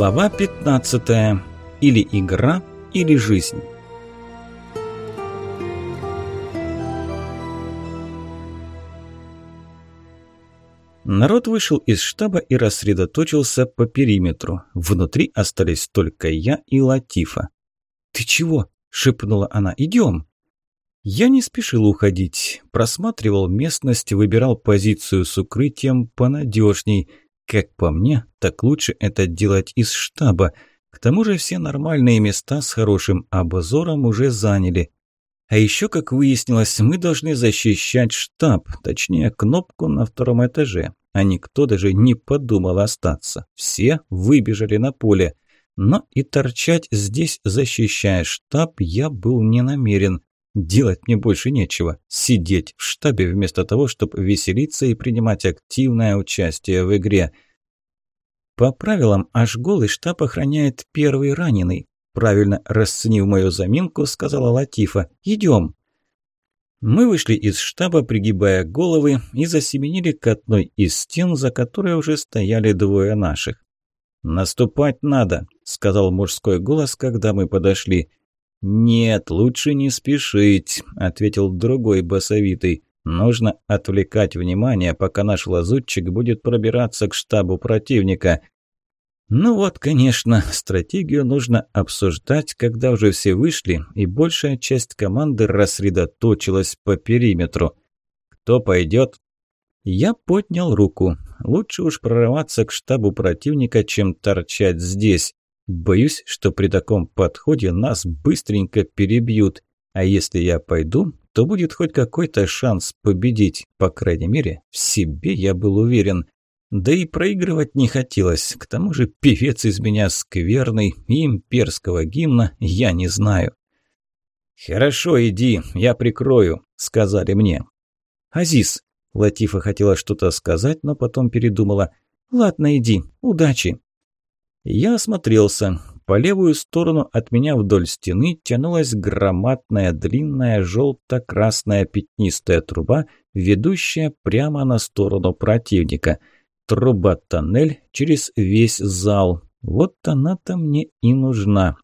Глава 15. Или игра, или жизнь. Народ вышел из штаба и рассредоточился по периметру. Внутри остались только я и Латифа. «Ты чего?» – шепнула она. «Идем!» Я не спешил уходить. Просматривал местность, выбирал позицию с укрытием понадежней. Как по мне, так лучше это делать из штаба. К тому же все нормальные места с хорошим обзором уже заняли. А еще, как выяснилось, мы должны защищать штаб, точнее, кнопку на втором этаже. А никто даже не подумал остаться. Все выбежали на поле. Но и торчать здесь, защищая штаб, я был не намерен. Делать мне больше нечего. Сидеть в штабе вместо того, чтобы веселиться и принимать активное участие в игре. По правилам, аж голый штаб охраняет первый раненый. Правильно расценив мою заминку, сказала Латифа. «Идем». Мы вышли из штаба, пригибая головы, и засеменили к одной из стен, за которой уже стояли двое наших. «Наступать надо», – сказал мужской голос, когда мы подошли. «Нет, лучше не спешить», – ответил другой басовитый. «Нужно отвлекать внимание, пока наш лазутчик будет пробираться к штабу противника». Ну вот, конечно, стратегию нужно обсуждать, когда уже все вышли, и большая часть команды рассредоточилась по периметру. «Кто пойдет?» Я поднял руку. Лучше уж прорываться к штабу противника, чем торчать здесь. Боюсь, что при таком подходе нас быстренько перебьют. А если я пойду, то будет хоть какой-то шанс победить. По крайней мере, в себе я был уверен. Да и проигрывать не хотелось. К тому же певец из меня скверный, и имперского гимна я не знаю. «Хорошо, иди, я прикрою», – сказали мне. «Азиз», – Латифа хотела что-то сказать, но потом передумала. «Ладно, иди, удачи». Я осмотрелся. По левую сторону от меня вдоль стены тянулась громадная длинная желто-красная пятнистая труба, ведущая прямо на сторону противника. Труба-тоннель через весь зал. Вот она-то мне и нужна.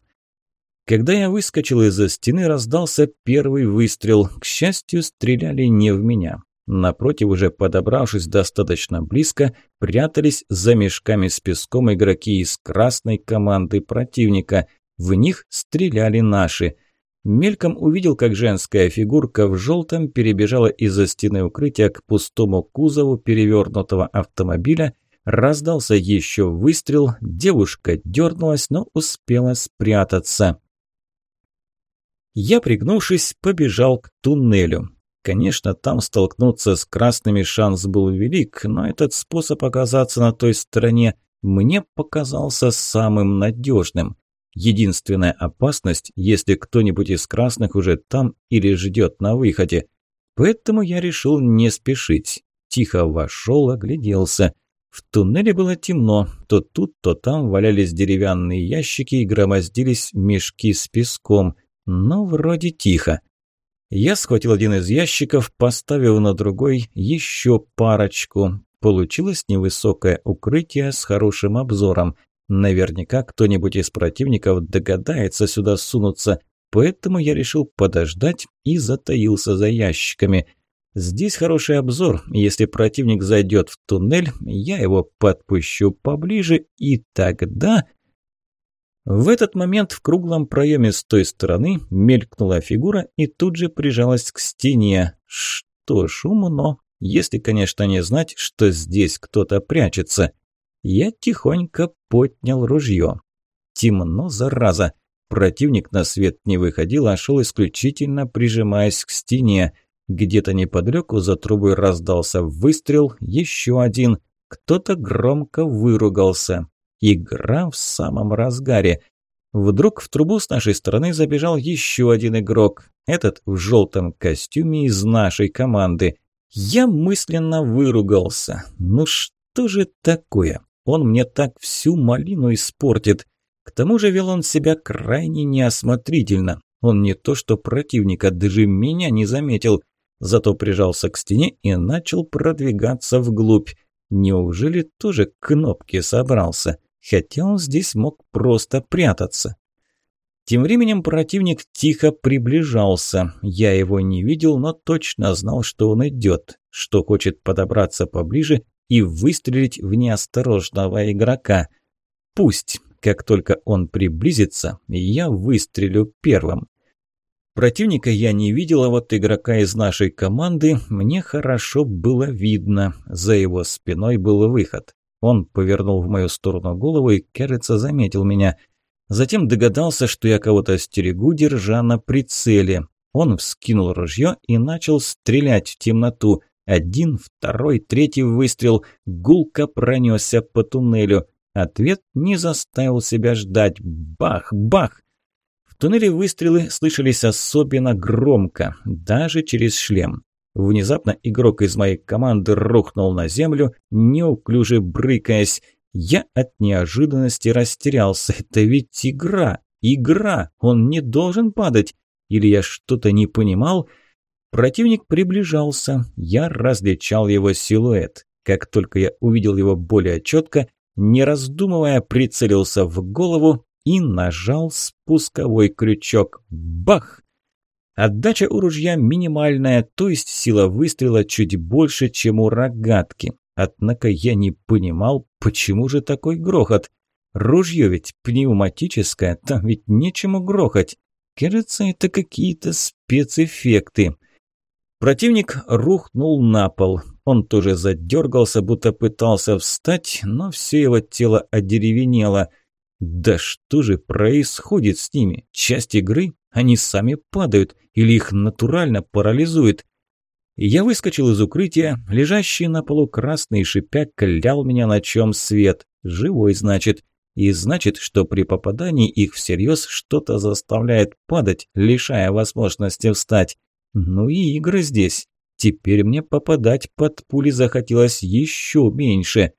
Когда я выскочил из-за стены, раздался первый выстрел. К счастью, стреляли не в меня. Напротив, уже подобравшись достаточно близко, прятались за мешками с песком игроки из красной команды противника. В них стреляли наши. Мельком увидел, как женская фигурка в желтом перебежала из-за стены укрытия к пустому кузову перевернутого автомобиля. Раздался еще выстрел, девушка дернулась, но успела спрятаться. Я, пригнувшись, побежал к туннелю. Конечно, там столкнуться с красными шанс был велик, но этот способ оказаться на той стороне мне показался самым надежным. Единственная опасность, если кто-нибудь из красных уже там или ждет на выходе. Поэтому я решил не спешить. Тихо вошел, огляделся. В туннеле было темно, то тут, то там валялись деревянные ящики и громоздились мешки с песком, но вроде тихо. Я схватил один из ящиков, поставил на другой еще парочку. Получилось невысокое укрытие с хорошим обзором. Наверняка кто-нибудь из противников догадается сюда сунуться, поэтому я решил подождать и затаился за ящиками. Здесь хороший обзор, если противник зайдет в туннель, я его подпущу поближе, и тогда в этот момент в круглом проеме с той стороны мелькнула фигура и тут же прижалась к стене. Что ж, умно, если, конечно, не знать, что здесь кто-то прячется. Я тихонько поднял ружье. Темно, зараза. Противник на свет не выходил, а шел исключительно прижимаясь к стене. Где-то неподалеку за трубой раздался выстрел, еще один. Кто-то громко выругался. Игра в самом разгаре. Вдруг в трубу с нашей стороны забежал еще один игрок. Этот в желтом костюме из нашей команды. Я мысленно выругался. Ну что же такое? Он мне так всю малину испортит. К тому же вел он себя крайне неосмотрительно. Он не то что противника, даже меня не заметил. Зато прижался к стене и начал продвигаться вглубь. Неужели тоже кнопки собрался? Хотя он здесь мог просто прятаться. Тем временем противник тихо приближался. Я его не видел, но точно знал, что он идет, что хочет подобраться поближе и выстрелить в неосторожного игрока. Пусть, как только он приблизится, я выстрелю первым. Противника я не видел, а вот игрока из нашей команды мне хорошо было видно. За его спиной был выход. Он повернул в мою сторону голову и, кажется, заметил меня – Затем догадался, что я кого-то стерегу, держа на прицеле. Он вскинул ружье и начал стрелять в темноту. Один, второй, третий выстрел. Гулко пронесся по туннелю. Ответ не заставил себя ждать. Бах, бах! В туннеле выстрелы слышались особенно громко, даже через шлем. Внезапно игрок из моей команды рухнул на землю, неуклюже брыкаясь. Я от неожиданности растерялся. Это ведь игра, игра, он не должен падать. Или я что-то не понимал? Противник приближался, я различал его силуэт. Как только я увидел его более четко, не раздумывая, прицелился в голову и нажал спусковой крючок. Бах! Отдача у ружья минимальная, то есть сила выстрела чуть больше, чем у рогатки. Однако я не понимал, почему же такой грохот. Ружье ведь пневматическое, там ведь нечему грохать. Кажется, это какие-то спецэффекты. Противник рухнул на пол. Он тоже задергался, будто пытался встать, но все его тело одеревенело. Да что же происходит с ними? Часть игры? Они сами падают или их натурально парализует? Я выскочил из укрытия, лежащий на полу красный шипяк клял меня, на чем свет. Живой, значит. И значит, что при попадании их всерьез что-то заставляет падать, лишая возможности встать. Ну и игры здесь. Теперь мне попадать под пули захотелось еще меньше.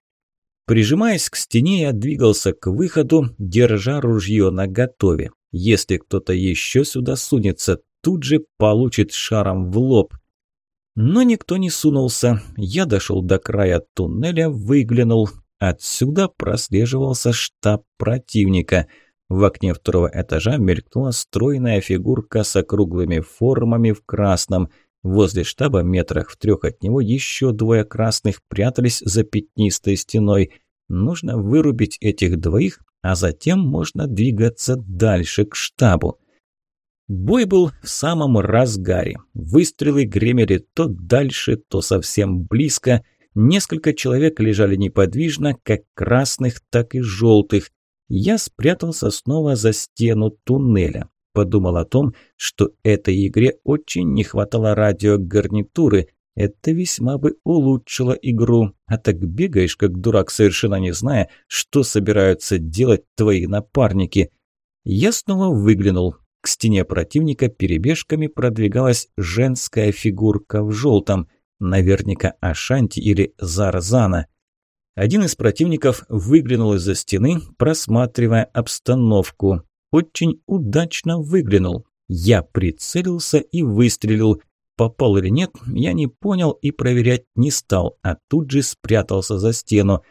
Прижимаясь к стене, я двигался к выходу, держа ружье наготове. Если кто-то еще сюда сунется, тут же получит шаром в лоб. Но никто не сунулся. Я дошел до края туннеля, выглянул. Отсюда прослеживался штаб противника. В окне второго этажа мелькнула стройная фигурка с округлыми формами в красном. Возле штаба, метрах в трех от него, еще двое красных прятались за пятнистой стеной. Нужно вырубить этих двоих, а затем можно двигаться дальше к штабу. Бой был в самом разгаре. Выстрелы гремели то дальше, то совсем близко. Несколько человек лежали неподвижно, как красных, так и желтых. Я спрятался снова за стену туннеля. Подумал о том, что этой игре очень не хватало радиогарнитуры. Это весьма бы улучшило игру. А так бегаешь, как дурак, совершенно не зная, что собираются делать твои напарники. Я снова выглянул. К стене противника перебежками продвигалась женская фигурка в желтом, наверняка Ашанти или Зарзана. Один из противников выглянул из-за стены, просматривая обстановку. Очень удачно выглянул. Я прицелился и выстрелил. Попал или нет, я не понял и проверять не стал, а тут же спрятался за стену.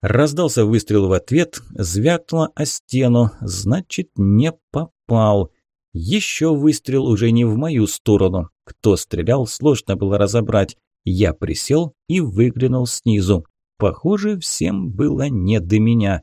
Раздался выстрел в ответ, звякнуло о стену, значит, не попал. Еще выстрел уже не в мою сторону. Кто стрелял, сложно было разобрать. Я присел и выглянул снизу. Похоже, всем было не до меня.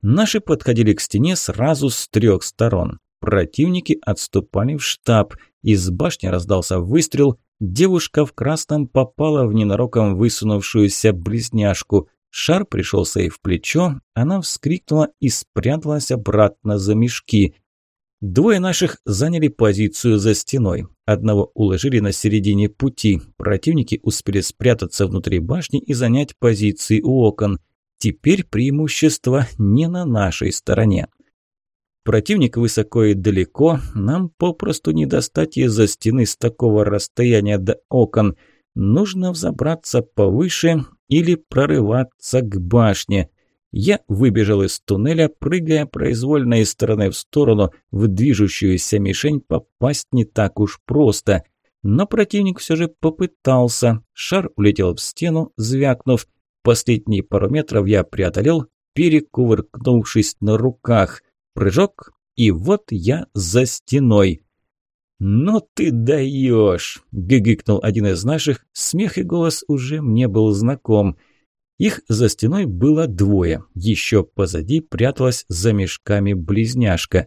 Наши подходили к стене сразу с трех сторон. Противники отступали в штаб. Из башни раздался выстрел. Девушка в красном попала в ненароком высунувшуюся близняшку. Шар пришелся ей в плечо. Она вскрикнула и спряталась обратно за мешки. Двое наших заняли позицию за стеной. Одного уложили на середине пути. Противники успели спрятаться внутри башни и занять позиции у окон. Теперь преимущество не на нашей стороне. Противник высоко и далеко, нам попросту не достать из-за стены с такого расстояния до окон. Нужно взобраться повыше или прорываться к башне. Я выбежал из туннеля, прыгая произвольно из стороны в сторону, в движущуюся мишень попасть не так уж просто. Но противник все же попытался. Шар улетел в стену, звякнув. Последние пару метров я преодолел, перекувыркнувшись на руках. Прыжок, и вот я за стеной. «Ну ты даешь!» – гыгыкнул один из наших. Смех и голос уже мне был знаком. Их за стеной было двое. Еще позади пряталась за мешками близняшка.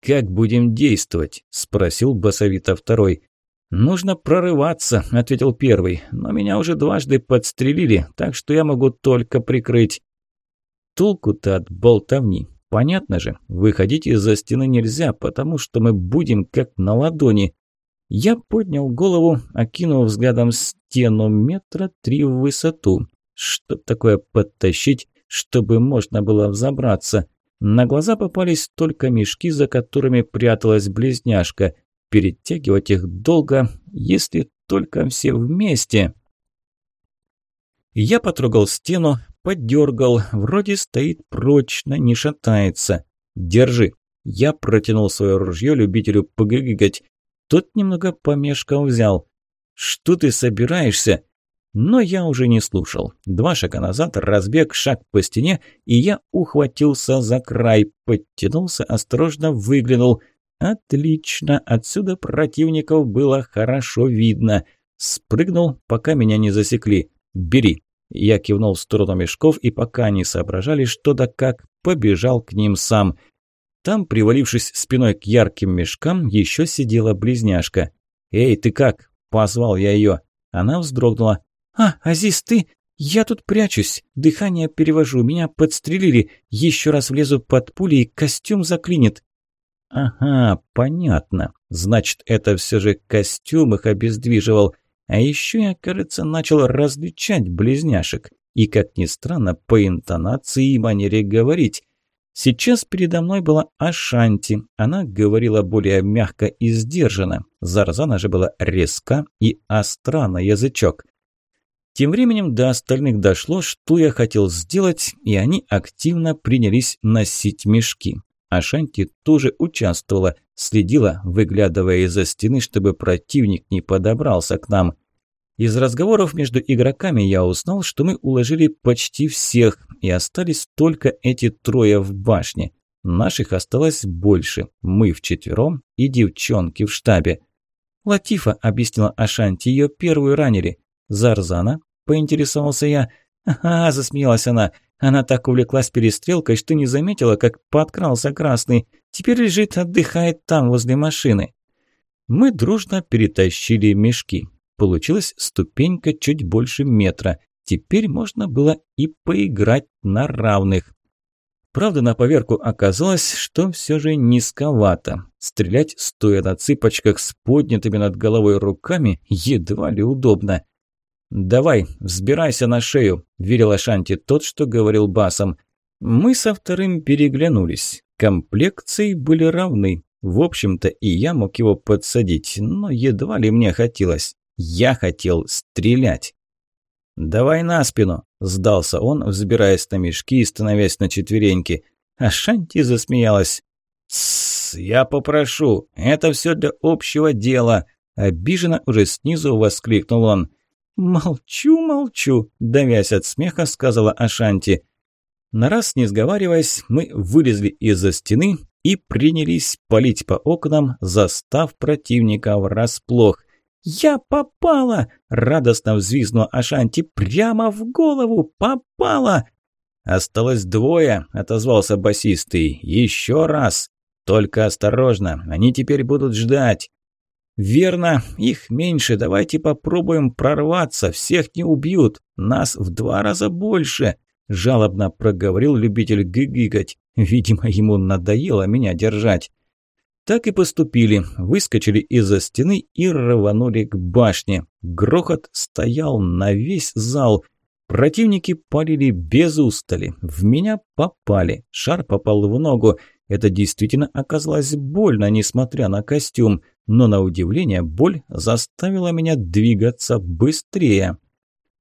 «Как будем действовать?» – спросил басовито второй. «Нужно прорываться», – ответил первый. «Но меня уже дважды подстрелили, так что я могу только прикрыть». Толку-то от болтовни. Понятно же, выходить из-за стены нельзя, потому что мы будем как на ладони. Я поднял голову, окинул взглядом стену метра три в высоту. Что такое подтащить, чтобы можно было взобраться? На глаза попались только мешки, за которыми пряталась близняшка. Перетягивать их долго, если только все вместе. Я потрогал стену, подергал, вроде стоит прочно, не шатается. Держи. Я протянул свое ружье любителю погыгать. Тот немного помешкал взял. Что ты собираешься? Но я уже не слушал. Два шага назад, разбег, шаг по стене, и я ухватился за край, подтянулся, осторожно выглянул. Отлично, отсюда противников было хорошо видно. Спрыгнул, пока меня не засекли. Бери. Я кивнул в сторону мешков, и пока они соображали, что да как, побежал к ним сам. Там, привалившись спиной к ярким мешкам, еще сидела близняшка. «Эй, ты как?» – позвал я ее. Она вздрогнула. «А, Азиз, ты? Я тут прячусь. Дыхание перевожу. Меня подстрелили. Еще раз влезу под пули и костюм заклинит». «Ага, понятно. Значит, это все же костюм их обездвиживал. А еще я, кажется, начал различать близняшек. И, как ни странно, по интонации и манере говорить. Сейчас передо мной была Ашанти. Она говорила более мягко и сдержанно. Зарзана же была резка и остра на язычок. Тем временем до остальных дошло, что я хотел сделать, и они активно принялись носить мешки. Ашанти тоже участвовала, следила, выглядывая из-за стены, чтобы противник не подобрался к нам. Из разговоров между игроками я узнал, что мы уложили почти всех, и остались только эти трое в башне. Наших осталось больше, мы вчетвером и девчонки в штабе. Латифа объяснила Ашанти, ее первую ранили. Зарзана, поинтересовался я. «Ага», – засмеялась она, – она так увлеклась перестрелкой, что не заметила, как подкрался красный. Теперь лежит, отдыхает там, возле машины. Мы дружно перетащили мешки. Получилась ступенька чуть больше метра. Теперь можно было и поиграть на равных. Правда, на поверку оказалось, что все же низковато. Стрелять, стоя на цыпочках с поднятыми над головой руками, едва ли удобно. «Давай, взбирайся на шею», – верил Ашанти тот, что говорил басом. Мы со вторым переглянулись. Комплекции были равны. В общем-то, и я мог его подсадить, но едва ли мне хотелось. Я хотел стрелять. «Давай на спину», – сдался он, взбираясь на мешки и становясь на четвереньки. Ашанти засмеялась. «Тссс, я попрошу, это все для общего дела», – обиженно уже снизу воскликнул он. «Молчу, молчу», – давясь от смеха, сказала Ашанти. На раз не сговариваясь, мы вылезли из-за стены и принялись палить по окнам, застав противника врасплох. «Я попала!» – радостно взвизгнула Ашанти. «Прямо в голову! Попала!» «Осталось двое», – отозвался басистый. «Еще раз! Только осторожно, они теперь будут ждать!» «Верно, их меньше, давайте попробуем прорваться, всех не убьют, нас в два раза больше», – жалобно проговорил любитель гыгыкать. Видимо, ему надоело меня держать. Так и поступили, выскочили из-за стены и рванули к башне. Грохот стоял на весь зал. Противники палили без устали. В меня попали. Шар попал в ногу. Это действительно оказалось больно, несмотря на костюм но на удивление боль заставила меня двигаться быстрее.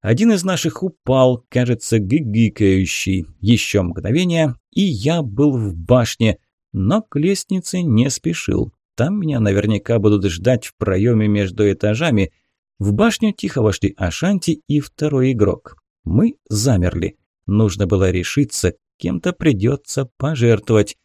Один из наших упал, кажется, гигикающий. Еще мгновение, и я был в башне, но к лестнице не спешил. Там меня наверняка будут ждать в проеме между этажами. В башню тихо вошли Ашанти и второй игрок. Мы замерли. Нужно было решиться, кем-то придется пожертвовать.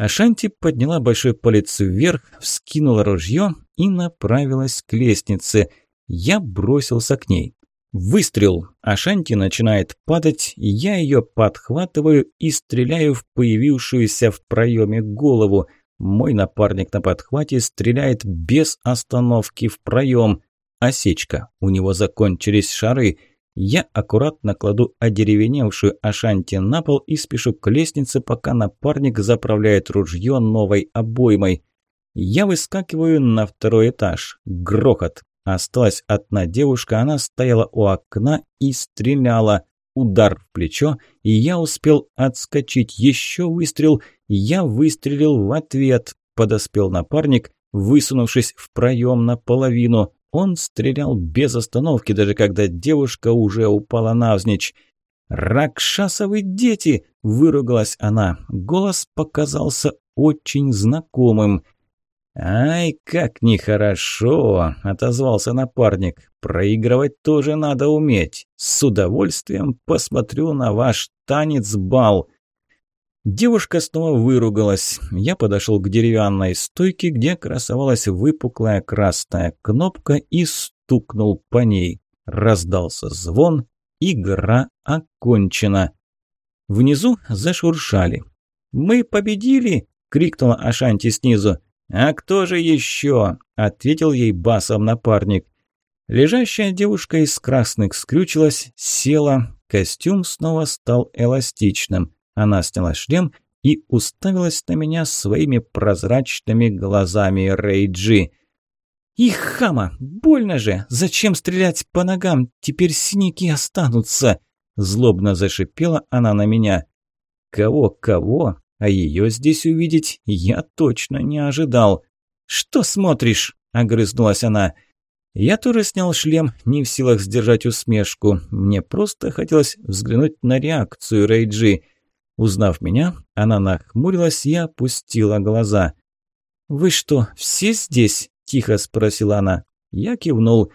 Ашанти подняла большой палец вверх, вскинула ружье и направилась к лестнице. Я бросился к ней. Выстрел. Ашанти начинает падать, я ее подхватываю и стреляю в появившуюся в проеме голову. Мой напарник на подхвате стреляет без остановки в проем. Осечка. У него закончились шары. Я аккуратно кладу одеревеневшую Ашанти на пол и спешу к лестнице, пока напарник заправляет ружье новой обоймой. Я выскакиваю на второй этаж. Грохот. Осталась одна девушка, она стояла у окна и стреляла. Удар в плечо, и я успел отскочить. Еще выстрел, я выстрелил в ответ. Подоспел напарник, высунувшись в проем наполовину. Он стрелял без остановки, даже когда девушка уже упала навзничь. «Ракшасовы дети!» – выругалась она. Голос показался очень знакомым. «Ай, как нехорошо!» – отозвался напарник. «Проигрывать тоже надо уметь. С удовольствием посмотрю на ваш танец-бал». Девушка снова выругалась. Я подошел к деревянной стойке, где красовалась выпуклая красная кнопка и стукнул по ней. Раздался звон. Игра окончена. Внизу зашуршали. «Мы победили!» – крикнула Ашанти снизу. «А кто же еще?» – ответил ей басом напарник. Лежащая девушка из красных скрючилась, села, костюм снова стал эластичным. Она сняла шлем и уставилась на меня своими прозрачными глазами Рейджи. «Их хама! Больно же! Зачем стрелять по ногам? Теперь синяки останутся!» Злобно зашипела она на меня. «Кого-кого? А ее здесь увидеть я точно не ожидал. «Что смотришь?» – огрызнулась она. Я тоже снял шлем, не в силах сдержать усмешку. Мне просто хотелось взглянуть на реакцию Рейджи. Узнав меня, она нахмурилась и опустила глаза. «Вы что, все здесь?» – тихо спросила она. Я кивнул.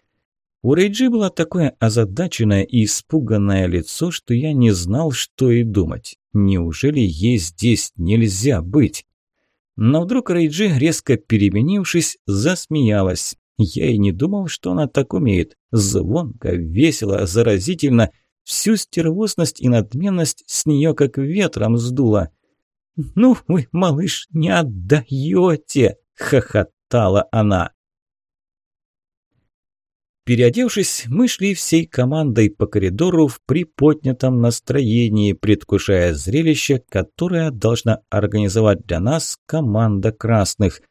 У Рейджи было такое озадаченное и испуганное лицо, что я не знал, что и думать. Неужели ей здесь нельзя быть? Но вдруг Рейджи, резко переменившись, засмеялась. Я и не думал, что она так умеет. Звонко, весело, заразительно. Всю стервозность и надменность с нее как ветром сдуло. «Ну вы, малыш, не отдаете!» – хохотала она. Переодевшись, мы шли всей командой по коридору в приподнятом настроении, предвкушая зрелище, которое должна организовать для нас команда красных.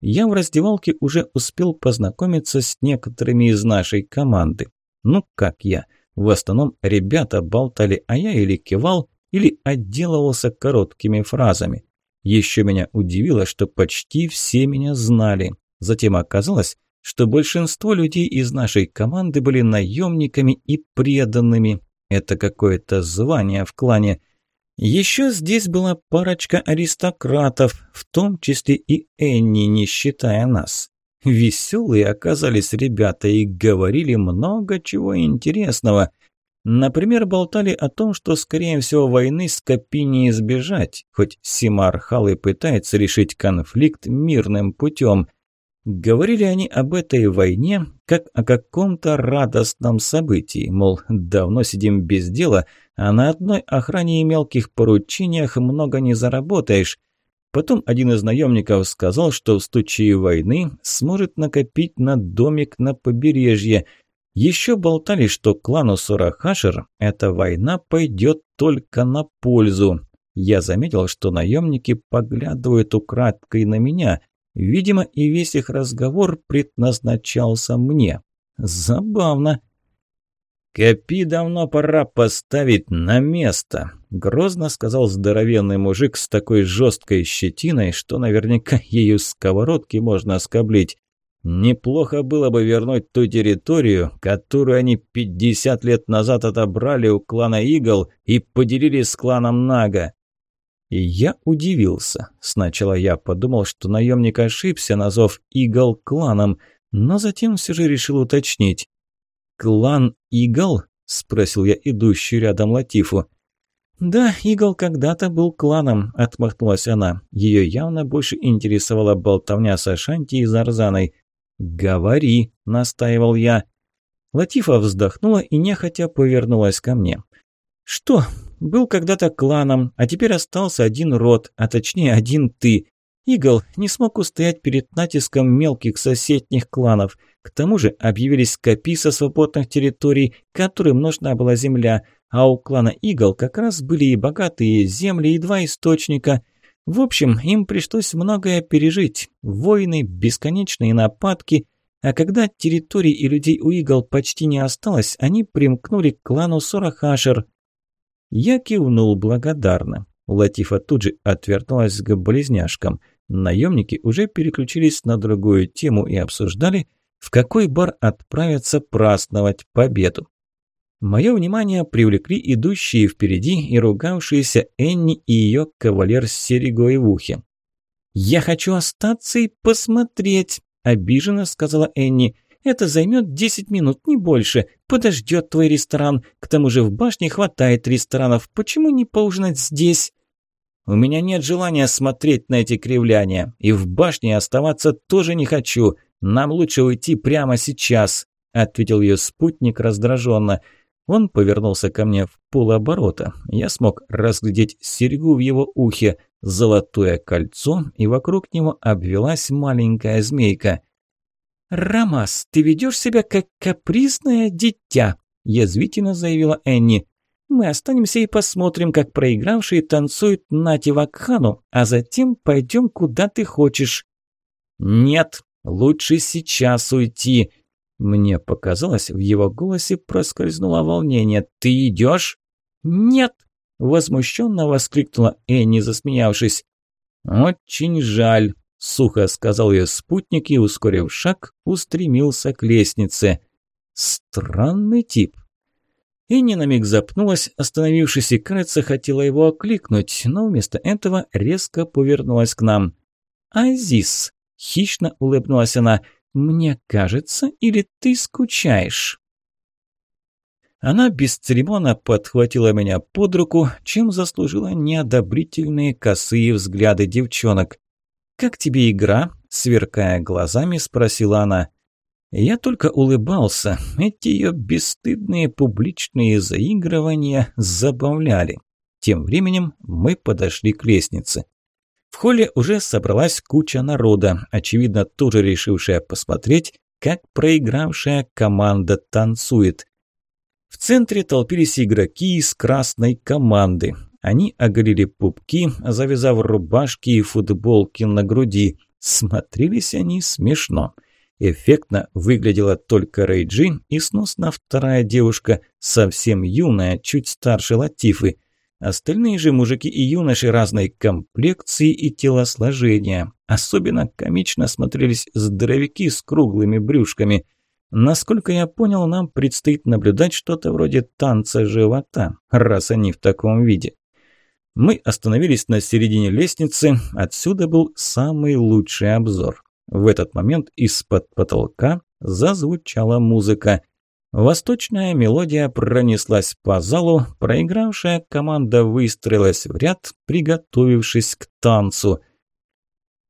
Я в раздевалке уже успел познакомиться с некоторыми из нашей команды. Ну, как я. В основном ребята болтали, а я или кивал, или отделывался короткими фразами. Еще меня удивило, что почти все меня знали. Затем оказалось, что большинство людей из нашей команды были наемниками и преданными. Это какое-то звание в клане. Еще здесь была парочка аристократов, в том числе и Энни, не считая нас. Веселые оказались ребята и говорили много чего интересного. Например, болтали о том, что, скорее всего, войны с Копи не избежать, хоть Симархал и пытается решить конфликт мирным путем – Говорили они об этой войне как о каком-то радостном событии, мол, давно сидим без дела, а на одной охране и мелких поручениях много не заработаешь. Потом один из наемников сказал, что в случае войны сможет накопить на домик на побережье. Еще болтали, что клану Сурахашер эта война пойдет только на пользу. Я заметил, что наемники поглядывают украдкой на меня – Видимо, и весь их разговор предназначался мне. Забавно. «Копи давно пора поставить на место», – грозно сказал здоровенный мужик с такой жесткой щетиной, что наверняка ею сковородки можно оскоблить. «Неплохо было бы вернуть ту территорию, которую они 50 лет назад отобрали у клана Игл и поделили с кланом Нага. И я удивился. Сначала я подумал, что наемник ошибся, назвав Игл кланом, но затем все же решил уточнить. «Клан Игл?» – спросил я идущий рядом Латифу. «Да, Игл когда-то был кланом», – отмахнулась она. Ее явно больше интересовала болтовня с Ашанти и Зарзаной. «Говори», – настаивал я. Латифа вздохнула и нехотя повернулась ко мне. «Что? Был когда-то кланом, а теперь остался один род, а точнее один ты. Игл не смог устоять перед натиском мелких соседних кланов. К тому же объявились копи со свободных территорий, которым нужна была земля – а у клана Игл как раз были и богатые земли, и два источника. В общем, им пришлось многое пережить. Войны, бесконечные нападки. А когда территорий и людей у Игл почти не осталось, они примкнули к клану Сурахашер. Я кивнул благодарно. Латифа тут же отвернулась к близняшкам. Наемники уже переключились на другую тему и обсуждали, в какой бар отправиться праздновать победу. Мое внимание привлекли идущие впереди и ругавшиеся Энни и ее кавалер с серегой в ухе. «Я хочу остаться и посмотреть», – обиженно сказала Энни. «Это займет десять минут, не больше. Подождет твой ресторан. К тому же в башне хватает ресторанов. Почему не поужинать здесь?» «У меня нет желания смотреть на эти кривляния. И в башне оставаться тоже не хочу. Нам лучше уйти прямо сейчас», – ответил ее спутник раздраженно. Он повернулся ко мне в полоборота. Я смог разглядеть серьгу в его ухе, золотое кольцо, и вокруг него обвелась маленькая змейка. «Рамас, ты ведешь себя как капризное дитя», – язвительно заявила Энни. «Мы останемся и посмотрим, как проигравшие танцуют Нати Вакхану, а затем пойдем куда ты хочешь». «Нет, лучше сейчас уйти», мне показалось, в его голосе проскользнуло волнение. «Ты идешь?» «Нет!» – возмущенно воскликнула Энни, засмеявшись. «Очень жаль», – сухо сказал ее спутник и, ускорив шаг, устремился к лестнице. «Странный тип». Энни на миг запнулась, остановившись, и, кажется, хотела его окликнуть, но вместо этого резко повернулась к нам. «Азис!» – хищно улыбнулась она – «Мне кажется, или ты скучаешь?» Она бесцеремонно подхватила меня под руку, чем заслужила неодобрительные косые взгляды девчонок. «Как тебе игра?» – сверкая глазами, спросила она. Я только улыбался. Эти ее бесстыдные публичные заигрывания забавляли. Тем временем мы подошли к лестнице. В холле уже собралась куча народа, очевидно, тоже решившая посмотреть, как проигравшая команда танцует. В центре толпились игроки из красной команды. Они оголили пупки, завязав рубашки и футболки на груди. Смотрелись они смешно. Эффектно выглядела только Рейджи и сносно вторая девушка, совсем юная, чуть старше Латифы – Остальные же мужики и юноши разной комплекции и телосложения. Особенно комично смотрелись здоровяки с круглыми брюшками. Насколько я понял, нам предстоит наблюдать что-то вроде танца живота, раз они в таком виде. Мы остановились на середине лестницы, отсюда был самый лучший обзор. В этот момент из-под потолка зазвучала музыка. Восточная мелодия пронеслась по залу, проигравшая команда выстроилась в ряд, приготовившись к танцу.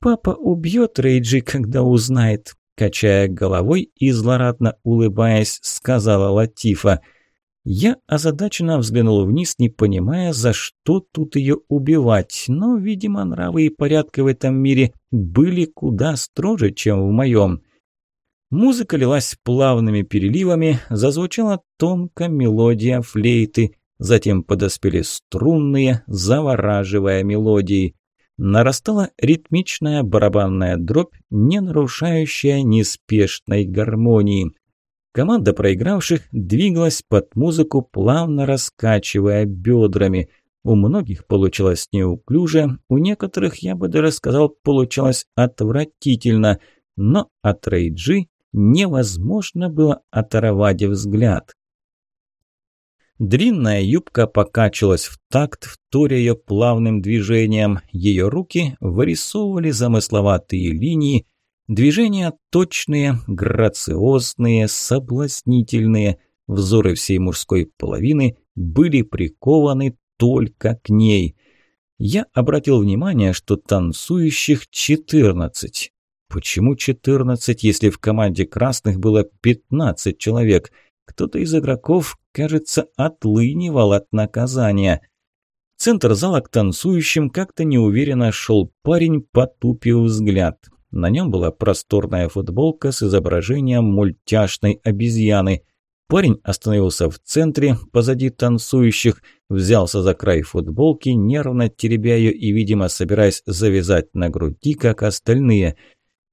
«Папа убьет Рейджи, когда узнает», – качая головой и злорадно улыбаясь, сказала Латифа. Я озадаченно взглянул вниз, не понимая, за что тут ее убивать, но, видимо, нравы и порядки в этом мире были куда строже, чем в моем. Музыка лилась плавными переливами, зазвучала тонко мелодия флейты, затем подоспели струнные, завораживая мелодии. Нарастала ритмичная барабанная дробь, не нарушающая неспешной гармонии. Команда проигравших двигалась под музыку, плавно раскачивая бедрами. У многих получилось неуклюже, у некоторых, я бы даже сказал, получалось отвратительно, но от Рейджи невозможно было оторвать взгляд. Длинная юбка покачивалась в такт, вторя ее плавным движением. Ее руки вырисовывали замысловатые линии, движения точные, грациозные, соблазнительные. Взоры всей мужской половины были прикованы только к ней. Я обратил внимание, что танцующих 14. Почему 14, если в команде красных было 15 человек? Кто-то из игроков, кажется, отлынивал от наказания. центр зала к танцующим как-то неуверенно шел парень, потупив взгляд. На нем была просторная футболка с изображением мультяшной обезьяны. Парень остановился в центре, позади танцующих, взялся за край футболки, нервно теребя ее и, видимо, собираясь завязать на груди, как остальные.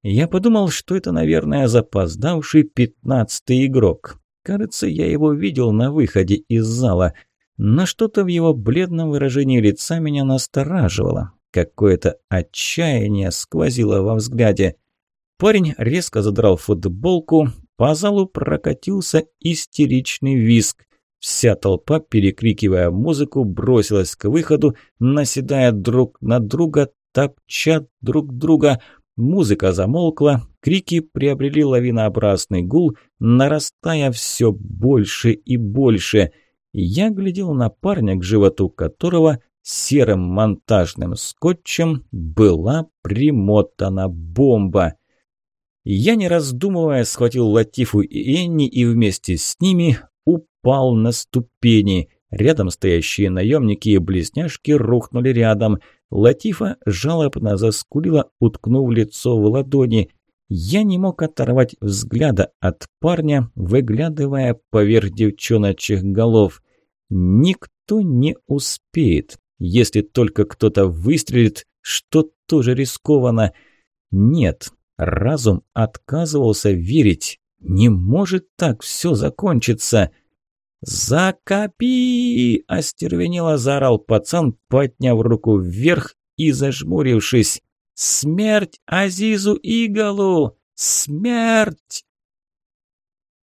Я подумал, что это, наверное, запоздавший пятнадцатый игрок. Кажется, я его видел на выходе из зала. Но что-то в его бледном выражении лица меня настораживало. Какое-то отчаяние сквозило во взгляде. Парень резко задрал футболку, по залу прокатился истеричный визг. Вся толпа, перекрикивая музыку, бросилась к выходу, наседая друг на друга, топча друг друга. Музыка замолкла, крики приобрели лавинообразный гул, нарастая все больше и больше. Я глядел на парня, к животу которого серым монтажным скотчем была примотана бомба. Я, не раздумывая, схватил Латифу и Энни и вместе с ними упал на ступени. Рядом стоящие наемники и близняшки рухнули рядом. Латифа жалобно заскулила, уткнув лицо в ладони. Я не мог оторвать взгляда от парня, выглядывая поверх девчоночьих голов. Никто не успеет. Если только кто-то выстрелит, что тоже рискованно. Нет, разум отказывался верить. Не может так все закончиться. «Закопи!» – остервенело заорал пацан, подняв руку вверх и зажмурившись. «Смерть Азизу Иголу! Смерть!»